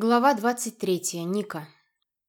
Глава 23. Ника.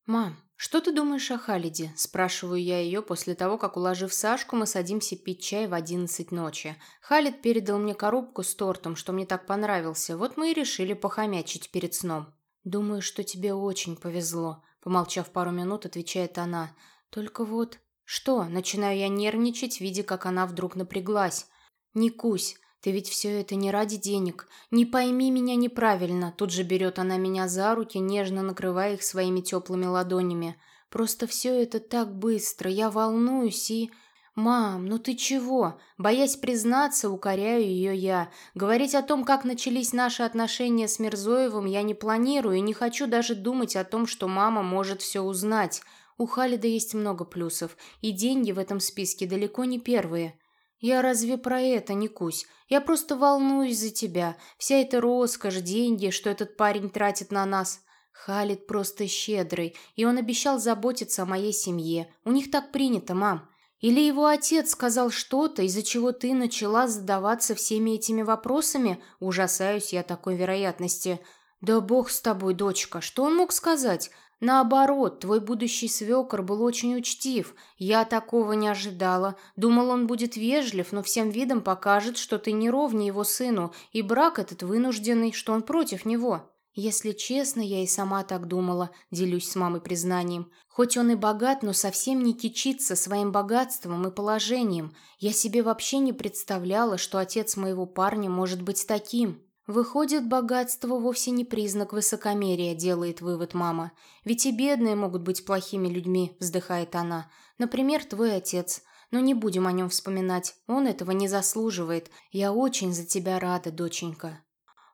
«Мам, что ты думаешь о Халиде?» – спрашиваю я ее после того, как, уложив Сашку, мы садимся пить чай в одиннадцать ночи. Халид передал мне коробку с тортом, что мне так понравился. Вот мы и решили похомячить перед сном. «Думаю, что тебе очень повезло», – помолчав пару минут, отвечает она. «Только вот...» «Что?» – начинаю я нервничать, видя, как она вдруг напряглась. «Никусь, ты ведь все это не ради денег. Не пойми меня неправильно. Тут же берет она меня за руки, нежно накрывая их своими теплыми ладонями. Просто все это так быстро. Я волнуюсь и... «Мам, ну ты чего?» Боясь признаться, укоряю ее я. Говорить о том, как начались наши отношения с Мирзоевым, я не планирую и не хочу даже думать о том, что мама может все узнать. У Халида есть много плюсов, и деньги в этом списке далеко не первые. «Я разве про это, не кусь? Я просто волнуюсь за тебя. Вся эта роскошь, деньги, что этот парень тратит на нас. Халид просто щедрый, и он обещал заботиться о моей семье. У них так принято, мам. Или его отец сказал что-то, из-за чего ты начала задаваться всеми этими вопросами? Ужасаюсь я такой вероятности. Да бог с тобой, дочка, что он мог сказать? Наоборот, твой будущий свекор был очень учтив. Я такого не ожидала. Думал, он будет вежлив, но всем видом покажет, что ты не ровнее его сыну, и брак этот вынужденный, что он против него. Если честно, я и сама так думала, делюсь с мамой признанием. Хоть он и богат, но совсем не кичится своим богатством и положением. Я себе вообще не представляла, что отец моего парня может быть таким. Выходит, богатство вовсе не признак высокомерия, делает вывод мама. Ведь и бедные могут быть плохими людьми, вздыхает она. Например, твой отец. Но не будем о нем вспоминать, он этого не заслуживает. Я очень за тебя рада, доченька.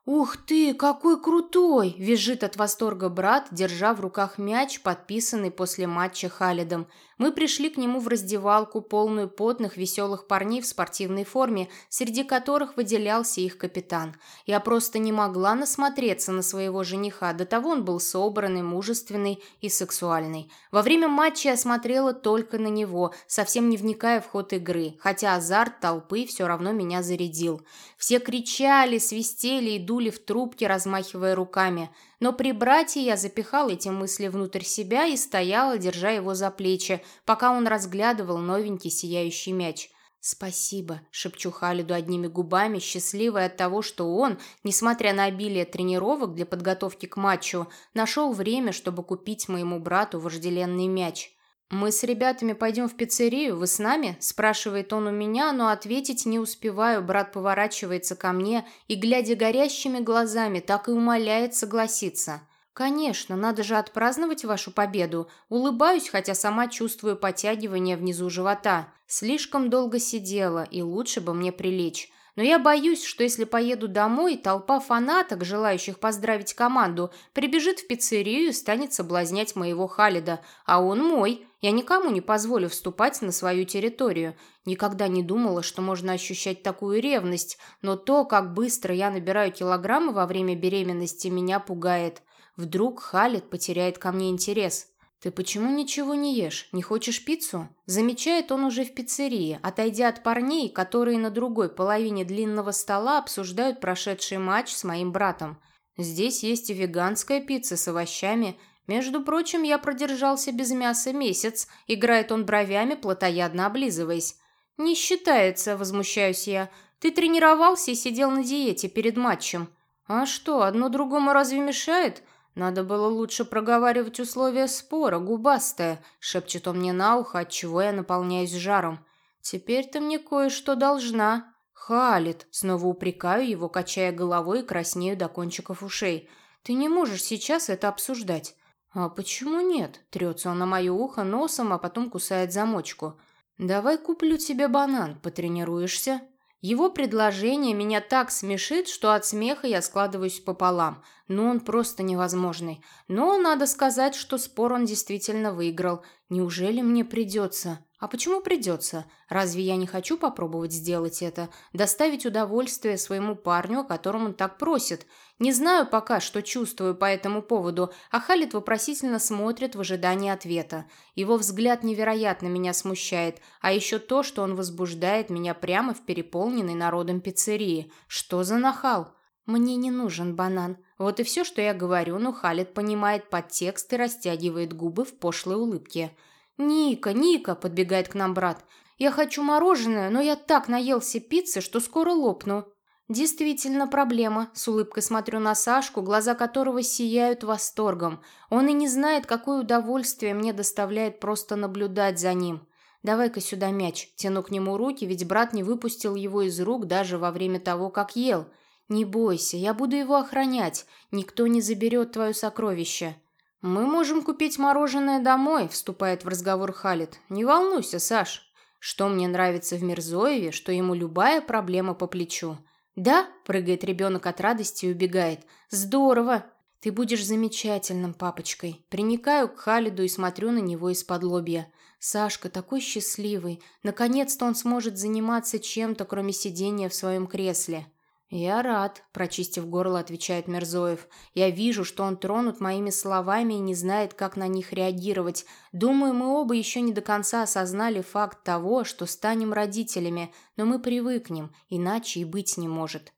«Ух ты, какой крутой!» – визжит от восторга брат, держа в руках мяч, подписанный после матча Халидом. Мы пришли к нему в раздевалку, полную потных, веселых парней в спортивной форме, среди которых выделялся их капитан. Я просто не могла насмотреться на своего жениха, до того он был собранный, мужественный и сексуальный. Во время матча я смотрела только на него, совсем не вникая в ход игры, хотя азарт толпы все равно меня зарядил. Все кричали, свистели и дули в трубки, размахивая руками. Но при брате я запихал эти мысли внутрь себя и стояла, держа его за плечи, пока он разглядывал новенький сияющий мяч. «Спасибо», — шепчу Халиду одними губами, счастливая от того, что он, несмотря на обилие тренировок для подготовки к матчу, нашел время, чтобы купить моему брату вожделенный мяч. «Мы с ребятами пойдем в пиццерию, вы с нами?» – спрашивает он у меня, но ответить не успеваю. Брат поворачивается ко мне и, глядя горящими глазами, так и умоляет согласиться. «Конечно, надо же отпраздновать вашу победу. Улыбаюсь, хотя сама чувствую подтягивание внизу живота. Слишком долго сидела, и лучше бы мне прилечь. Но я боюсь, что если поеду домой, толпа фанаток, желающих поздравить команду, прибежит в пиццерию и станет соблазнять моего Халида. А он мой. Я никому не позволю вступать на свою территорию. Никогда не думала, что можно ощущать такую ревность, но то, как быстро я набираю килограммы во время беременности, меня пугает. Вдруг Халид потеряет ко мне интерес. «Ты почему ничего не ешь? Не хочешь пиццу?» Замечает он уже в пиццерии, отойдя от парней, которые на другой половине длинного стола обсуждают прошедший матч с моим братом. «Здесь есть и веганская пицца с овощами. Между прочим, я продержался без мяса месяц», играет он бровями, плотоядно облизываясь. «Не считается», — возмущаюсь я. «Ты тренировался и сидел на диете перед матчем». «А что, одно другому разве мешает?» «Надо было лучше проговаривать условия спора, губастая», — шепчет он мне на ухо, отчего я наполняюсь жаром. «Теперь ты мне кое-что должна». «Халит», — снова упрекаю его, качая головой и краснею до кончиков ушей. «Ты не можешь сейчас это обсуждать». «А почему нет?» — трется он на мое ухо носом, а потом кусает замочку. «Давай куплю тебе банан, потренируешься?» Его предложение меня так смешит, что от смеха я складываюсь пополам. Но он просто невозможный. Но надо сказать, что спор он действительно выиграл. Неужели мне придется? А почему придется? Разве я не хочу попробовать сделать это? Доставить удовольствие своему парню, о котором он так просит? Не знаю пока, что чувствую по этому поводу, а Халит вопросительно смотрит в ожидании ответа. Его взгляд невероятно меня смущает, а еще то, что он возбуждает меня прямо в переполненной народом пиццерии. Что за нахал? «Мне не нужен банан», Вот и все, что я говорю, но Халид понимает подтекст и растягивает губы в пошлой улыбке. «Ника, Ника!» – подбегает к нам брат. «Я хочу мороженое, но я так наелся пиццы, что скоро лопну». «Действительно проблема», – с улыбкой смотрю на Сашку, глаза которого сияют восторгом. Он и не знает, какое удовольствие мне доставляет просто наблюдать за ним. «Давай-ка сюда мяч». Тяну к нему руки, ведь брат не выпустил его из рук даже во время того, как ел. «Не бойся, я буду его охранять. Никто не заберет твое сокровище». «Мы можем купить мороженое домой», – вступает в разговор Халид. «Не волнуйся, Саш. Что мне нравится в Мирзоеве, что ему любая проблема по плечу». «Да?» – прыгает ребенок от радости и убегает. «Здорово! Ты будешь замечательным папочкой». Приникаю к Халиду и смотрю на него из-под лобья. Сашка такой счастливый. Наконец-то он сможет заниматься чем-то, кроме сидения в своем кресле. «Я рад», – прочистив горло, отвечает Мерзоев. «Я вижу, что он тронут моими словами и не знает, как на них реагировать. Думаю, мы оба еще не до конца осознали факт того, что станем родителями, но мы привыкнем, иначе и быть не может».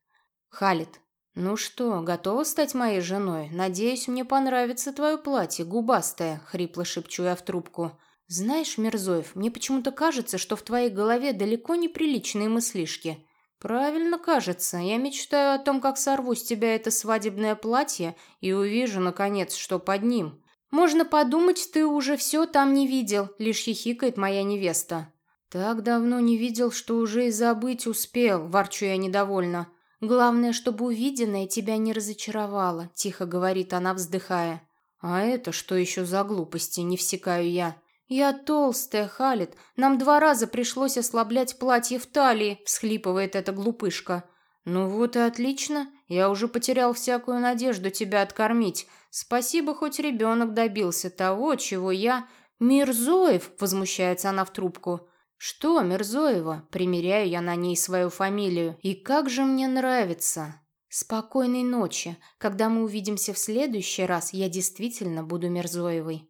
Халит. «Ну что, готова стать моей женой? Надеюсь, мне понравится твое платье, губастое», – хрипло шепчу я в трубку. «Знаешь, Мерзоев, мне почему-то кажется, что в твоей голове далеко не приличные мыслишки». «Правильно кажется. Я мечтаю о том, как сорву с тебя это свадебное платье и увижу, наконец, что под ним. Можно подумать, ты уже все там не видел», — лишь хихикает моя невеста. «Так давно не видел, что уже и забыть успел», — ворчу я недовольно. «Главное, чтобы увиденное тебя не разочаровало», — тихо говорит она, вздыхая. «А это что еще за глупости?» — не всекаю я. «Я толстая, Халит. Нам два раза пришлось ослаблять платье в талии», — всхлипывает эта глупышка. «Ну вот и отлично. Я уже потерял всякую надежду тебя откормить. Спасибо, хоть ребенок добился того, чего я...» «Мирзоев!» — возмущается она в трубку. «Что, Мирзоева?» — примеряю я на ней свою фамилию. «И как же мне нравится!» «Спокойной ночи. Когда мы увидимся в следующий раз, я действительно буду Мирзоевой».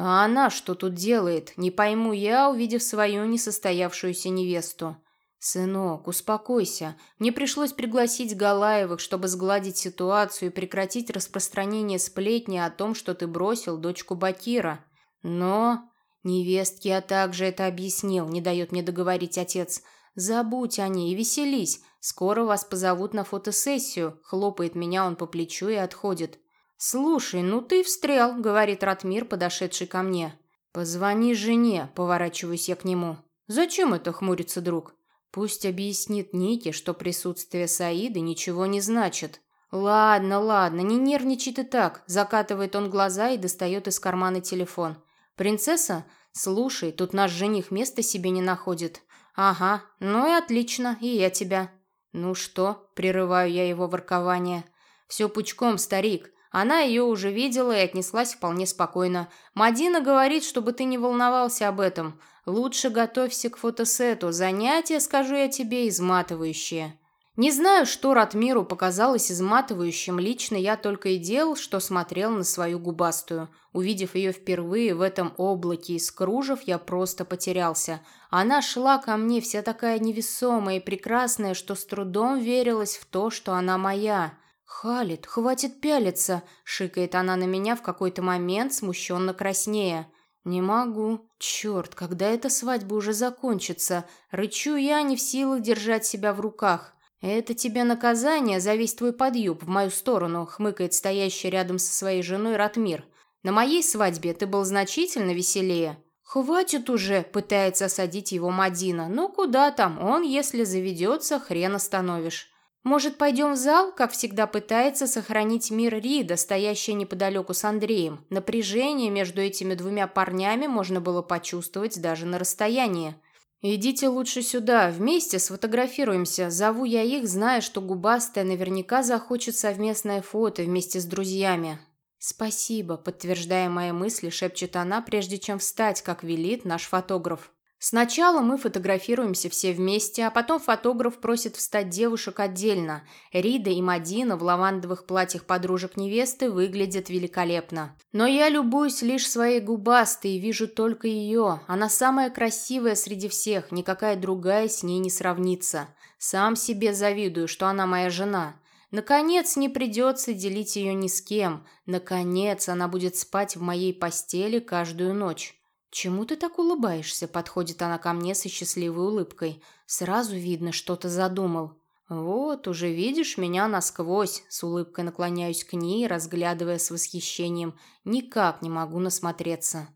А она что тут делает? Не пойму я, увидев свою несостоявшуюся невесту. «Сынок, успокойся. Мне пришлось пригласить Галаевых, чтобы сгладить ситуацию и прекратить распространение сплетни о том, что ты бросил дочку Бакира. Но...» «Невестке я также это объяснил, не дает мне договорить отец. Забудь о ней и веселись. Скоро вас позовут на фотосессию». Хлопает меня он по плечу и отходит. «Слушай, ну ты встрял», — говорит Ратмир, подошедший ко мне. «Позвони жене», — поворачиваюсь я к нему. «Зачем это?» — хмурится друг. «Пусть объяснит Нике, что присутствие Саиды ничего не значит». «Ладно, ладно, не нервничай ты так», — закатывает он глаза и достает из кармана телефон. «Принцесса? Слушай, тут наш жених места себе не находит». «Ага, ну и отлично, и я тебя». «Ну что?» — прерываю я его воркование. «Все пучком, старик. Она ее уже видела и отнеслась вполне спокойно. «Мадина говорит, чтобы ты не волновался об этом. Лучше готовься к фотосету. Занятия, скажу я тебе, изматывающие». Не знаю, что Ратмиру показалось изматывающим, лично я только и делал, что смотрел на свою губастую. Увидев ее впервые в этом облаке из кружев, я просто потерялся. Она шла ко мне вся такая невесомая и прекрасная, что с трудом верилась в то, что она моя. «Халит, хватит пялиться!» — шикает она на меня в какой-то момент, смущенно краснея. «Не могу. Черт, когда эта свадьба уже закончится? Рычу я, не в силах держать себя в руках. Это тебе наказание за весь твой подъюб в мою сторону», — хмыкает стоящий рядом со своей женой Ратмир. «На моей свадьбе ты был значительно веселее». «Хватит уже!» — пытается осадить его Мадина. «Ну куда там? Он, если заведется, хрен остановишь». Может, пойдем в зал, как всегда пытается сохранить мир Рида, стоящий неподалеку с Андреем. Напряжение между этими двумя парнями можно было почувствовать даже на расстоянии. «Идите лучше сюда, вместе сфотографируемся. Зову я их, зная, что губастая наверняка захочет совместное фото вместе с друзьями». «Спасибо», — подтверждая мои мысли, шепчет она, прежде чем встать, как велит наш фотограф. Сначала мы фотографируемся все вместе, а потом фотограф просит встать девушек отдельно. Рида и Мадина в лавандовых платьях подружек невесты выглядят великолепно. Но я любуюсь лишь своей губастой и вижу только ее. Она самая красивая среди всех, никакая другая с ней не сравнится. Сам себе завидую, что она моя жена. Наконец, не придется делить ее ни с кем. Наконец, она будет спать в моей постели каждую ночь. «Чему ты так улыбаешься?» – подходит она ко мне со счастливой улыбкой. Сразу видно, что ты задумал. «Вот, уже видишь меня насквозь», – с улыбкой наклоняюсь к ней, разглядывая с восхищением. Никак не могу насмотреться.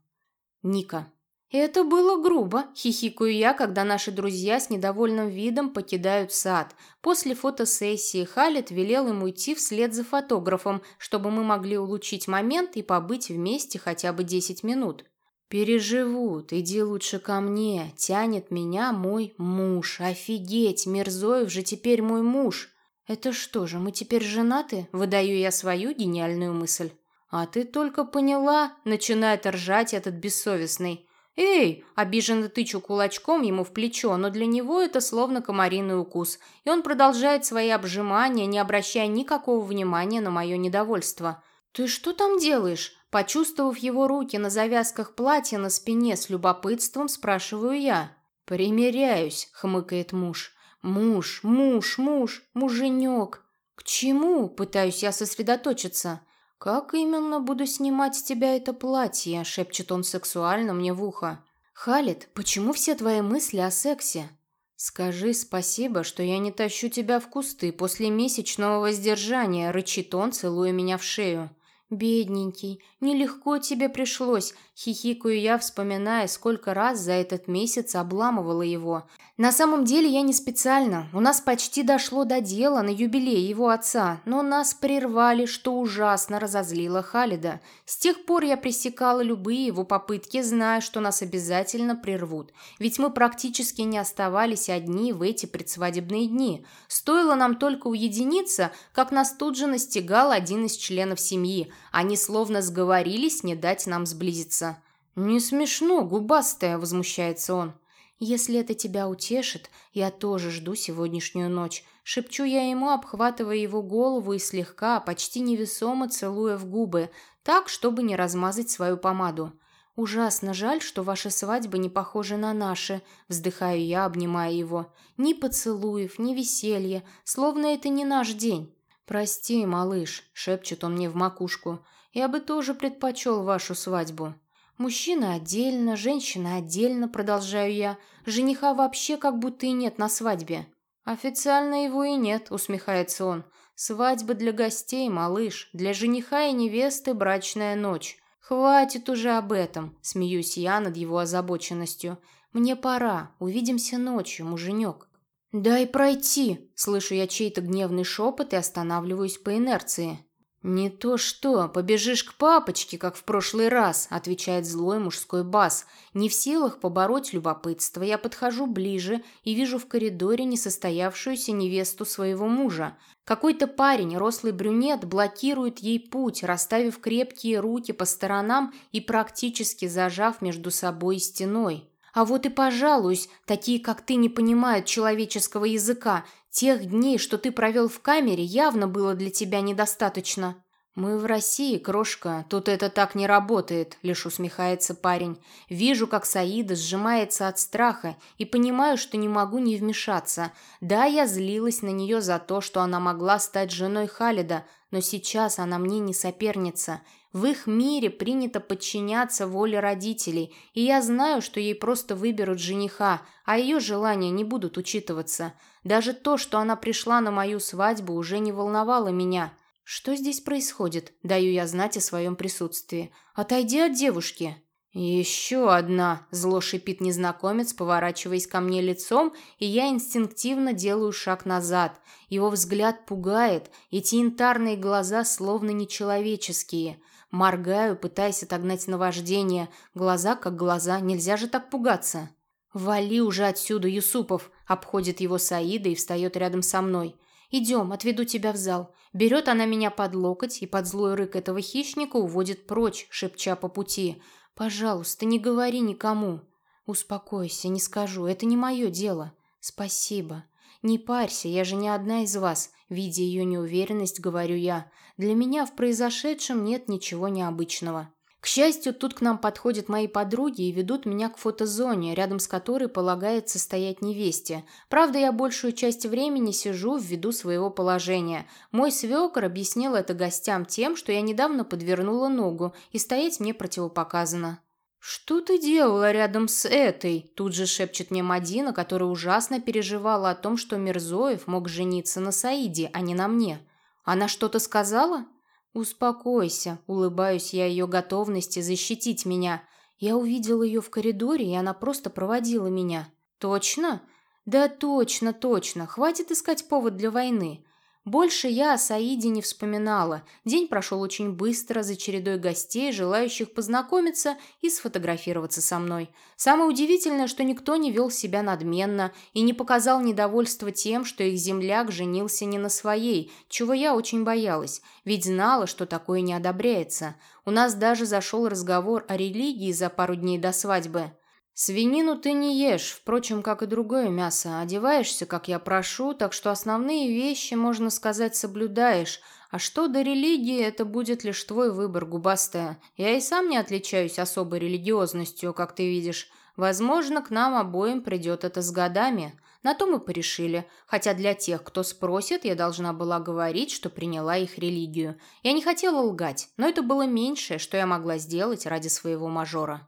Ника. «Это было грубо», – хихикаю я, когда наши друзья с недовольным видом покидают сад. После фотосессии Халит велел им уйти вслед за фотографом, чтобы мы могли улучшить момент и побыть вместе хотя бы 10 минут. «Переживут, иди лучше ко мне, тянет меня мой муж. Офигеть, Мирзоев же теперь мой муж. Это что же, мы теперь женаты?» Выдаю я свою гениальную мысль. «А ты только поняла?» – начинает ржать этот бессовестный. «Эй!» – обиженно тычу кулачком ему в плечо, но для него это словно комариный укус, и он продолжает свои обжимания, не обращая никакого внимания на мое недовольство. «Ты что там делаешь?» Почувствовав его руки на завязках платья на спине с любопытством, спрашиваю я. «Примеряюсь», — хмыкает муж. «Муж, муж, муж, муженек». «К чему?» — пытаюсь я сосредоточиться. «Как именно буду снимать с тебя это платье?» — шепчет он сексуально мне в ухо. «Халид, почему все твои мысли о сексе?» «Скажи спасибо, что я не тащу тебя в кусты после месячного воздержания», — рычит он, целуя меня в шею. «Бедненький, нелегко тебе пришлось», — хихикаю я, вспоминая, сколько раз за этот месяц обламывала его. «На самом деле я не специально. У нас почти дошло до дела на юбилей его отца, но нас прервали, что ужасно разозлило Халида. С тех пор я пресекала любые его попытки, зная, что нас обязательно прервут. Ведь мы практически не оставались одни в эти предсвадебные дни. Стоило нам только уединиться, как нас тут же настигал один из членов семьи — они словно сговорились не дать нам сблизиться. «Не смешно, губастая», — возмущается он. «Если это тебя утешит, я тоже жду сегодняшнюю ночь», — шепчу я ему, обхватывая его голову и слегка, почти невесомо целуя в губы, так, чтобы не размазать свою помаду. «Ужасно жаль, что ваша свадьба не похожа на наши», — вздыхаю я, обнимая его. «Ни поцелуев, ни веселья, словно это не наш день». «Прости, малыш», — шепчет он мне в макушку, — «я бы тоже предпочел вашу свадьбу». «Мужчина отдельно, женщина отдельно», — продолжаю я. «Жениха вообще как будто и нет на свадьбе». «Официально его и нет», — усмехается он. «Свадьба для гостей, малыш, для жениха и невесты брачная ночь. Хватит уже об этом», — смеюсь я над его озабоченностью. «Мне пора, увидимся ночью, муженек». «Дай пройти!» – слышу я чей-то гневный шепот и останавливаюсь по инерции. «Не то что, побежишь к папочке, как в прошлый раз», – отвечает злой мужской бас. Не в силах побороть любопытство, я подхожу ближе и вижу в коридоре несостоявшуюся невесту своего мужа. Какой-то парень, рослый брюнет, блокирует ей путь, расставив крепкие руки по сторонам и практически зажав между собой стеной. А вот и пожалуюсь, такие, как ты, не понимают человеческого языка. Тех дней, что ты провел в камере, явно было для тебя недостаточно». «Мы в России, крошка, тут это так не работает», — лишь усмехается парень. «Вижу, как Саида сжимается от страха и понимаю, что не могу не вмешаться. Да, я злилась на нее за то, что она могла стать женой Халида, но сейчас она мне не соперница. В их мире принято подчиняться воле родителей, и я знаю, что ей просто выберут жениха, а ее желания не будут учитываться. Даже то, что она пришла на мою свадьбу, уже не волновало меня. Что здесь происходит? Даю я знать о своем присутствии. Отойди от девушки. «Еще одна!» – зло шипит незнакомец, поворачиваясь ко мне лицом, и я инстинктивно делаю шаг назад. Его взгляд пугает, эти янтарные глаза словно нечеловеческие. Моргаю, пытаясь отогнать наваждение. Глаза как глаза, нельзя же так пугаться. «Вали уже отсюда, Юсупов!» – обходит его Саида и встает рядом со мной. «Идем, отведу тебя в зал». Берет она меня под локоть и под злой рык этого хищника уводит прочь, шепча по пути. «Пожалуйста, не говори никому». «Успокойся, не скажу, это не мое дело». «Спасибо». «Не парься, я же не одна из вас», — видя ее неуверенность, говорю я. «Для меня в произошедшем нет ничего необычного». К счастью, тут к нам подходят мои подруги и ведут меня к фотозоне, рядом с которой полагается стоять невесте. Правда, я большую часть времени сижу ввиду своего положения. Мой свекор объяснил это гостям тем, что я недавно подвернула ногу, и стоять мне противопоказано. «Что ты делала рядом с этой?» Тут же шепчет мне Мадина, которая ужасно переживала о том, что Мирзоев мог жениться на Саиде, а не на мне. «Она что-то сказала?» «Успокойся», — улыбаюсь я ее готовности защитить меня. Я увидела ее в коридоре, и она просто проводила меня. «Точно?» «Да точно, точно. Хватит искать повод для войны. Больше я о Саиде не вспоминала. День прошел очень быстро, за чередой гостей, желающих познакомиться и сфотографироваться со мной. Самое удивительное, что никто не вел себя надменно и не показал недовольства тем, что их земляк женился не на своей, чего я очень боялась, ведь знала, что такое не одобряется. У нас даже зашел разговор о религии за пару дней до свадьбы. «Свинину ты не ешь, впрочем, как и другое мясо. Одеваешься, как я прошу, так что основные вещи, можно сказать, соблюдаешь. А что до религии, это будет лишь твой выбор, губастая. Я и сам не отличаюсь особой религиозностью, как ты видишь. Возможно, к нам обоим придет это с годами. На то мы порешили. Хотя для тех, кто спросит, я должна была говорить, что приняла их религию. Я не хотела лгать, но это было меньшее, что я могла сделать ради своего мажора».